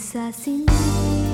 assassinate.